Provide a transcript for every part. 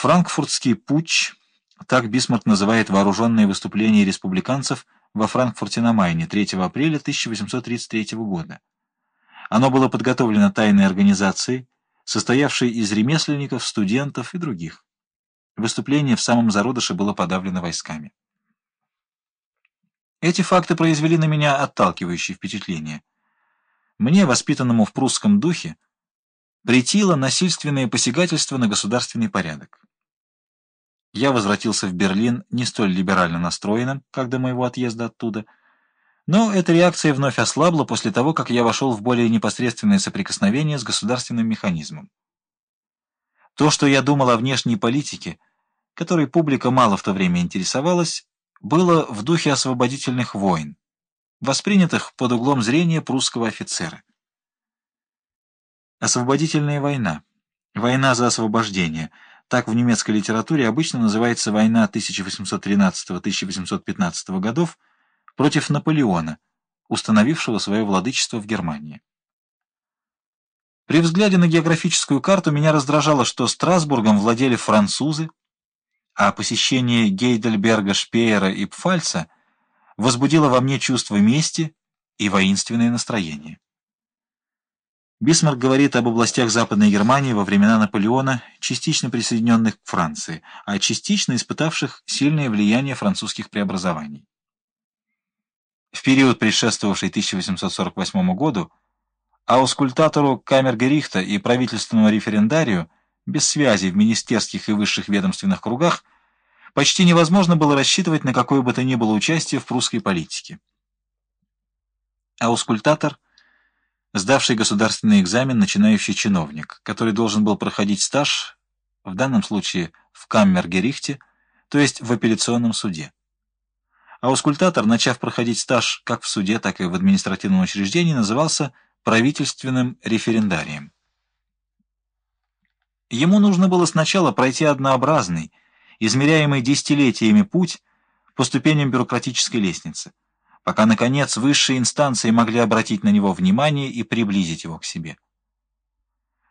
Франкфуртский путч, так Бисмарк называет вооруженное выступление республиканцев во Франкфурте на Майне 3 апреля 1833 года. Оно было подготовлено тайной организацией, состоявшей из ремесленников, студентов и других. Выступление в самом зародыше было подавлено войсками. Эти факты произвели на меня отталкивающее впечатление. Мне, воспитанному в прусском духе, претило насильственное посягательство на государственный порядок. Я возвратился в Берлин не столь либерально настроенным, как до моего отъезда оттуда, но эта реакция вновь ослабла после того, как я вошел в более непосредственное соприкосновение с государственным механизмом. То, что я думал о внешней политике, которой публика мало в то время интересовалась, было в духе освободительных войн, воспринятых под углом зрения прусского офицера. Освободительная война. Война за освобождение. Так в немецкой литературе обычно называется война 1813-1815 годов против Наполеона, установившего свое владычество в Германии. При взгляде на географическую карту меня раздражало, что Страсбургом владели французы, а посещение Гейдельберга, Шпеера и Пфальца возбудило во мне чувство мести и воинственное настроение. Бисмарк говорит об областях Западной Германии во времена Наполеона, частично присоединенных к Франции, а частично испытавших сильное влияние французских преобразований. В период, предшествовавший 1848 году, аускультатору Камергерихта и правительственному референдарию, без связи в министерских и высших ведомственных кругах, почти невозможно было рассчитывать на какое бы то ни было участие в прусской политике. Аускультатор – сдавший государственный экзамен начинающий чиновник, который должен был проходить стаж, в данном случае в Каммергерихте, то есть в апелляционном суде. А аускультатор, начав проходить стаж как в суде, так и в административном учреждении, назывался правительственным референдарием. Ему нужно было сначала пройти однообразный, измеряемый десятилетиями путь по ступеням бюрократической лестницы, пока, наконец, высшие инстанции могли обратить на него внимание и приблизить его к себе.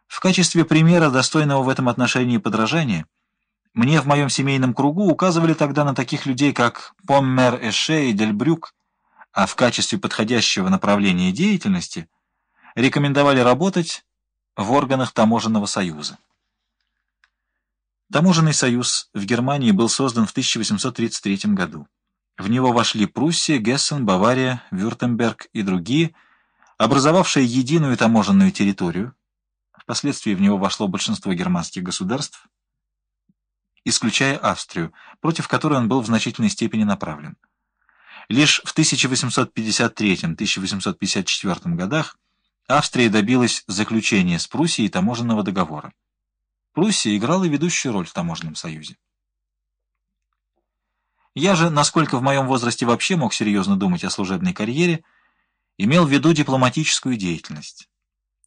В качестве примера, достойного в этом отношении подражания, мне в моем семейном кругу указывали тогда на таких людей, как Поммер, Эше и Дельбрюк, а в качестве подходящего направления деятельности рекомендовали работать в органах Таможенного союза. Таможенный союз в Германии был создан в 1833 году. В него вошли Пруссия, Гессен, Бавария, Вюртемберг и другие, образовавшие единую таможенную территорию. Впоследствии в него вошло большинство германских государств, исключая Австрию, против которой он был в значительной степени направлен. Лишь в 1853-1854 годах Австрия добилась заключения с Пруссией таможенного договора. Пруссия играла ведущую роль в таможенном союзе. Я же, насколько в моем возрасте вообще мог серьезно думать о служебной карьере, имел в виду дипломатическую деятельность.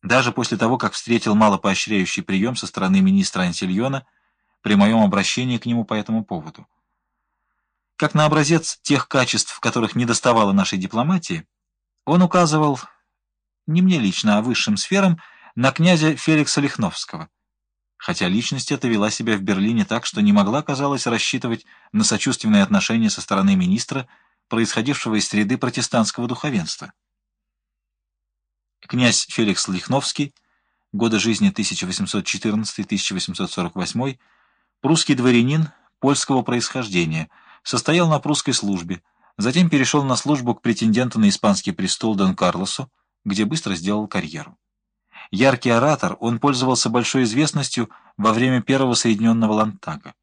Даже после того, как встретил малопоощряющий прием со стороны министра Ансильона при моем обращении к нему по этому поводу. Как на образец тех качеств, которых недоставало нашей дипломатии, он указывал, не мне лично, а высшим сферам, на князя Феликса Лихновского – хотя личность эта вела себя в Берлине так, что не могла, казалось, рассчитывать на сочувственные отношения со стороны министра, происходившего из среды протестантского духовенства. Князь Феликс Лихновский, годы жизни 1814-1848, прусский дворянин польского происхождения, состоял на прусской службе, затем перешел на службу к претенденту на испанский престол Дон Карлосу, где быстро сделал карьеру. Яркий оратор, он пользовался большой известностью во время первого Соединенного Лантага.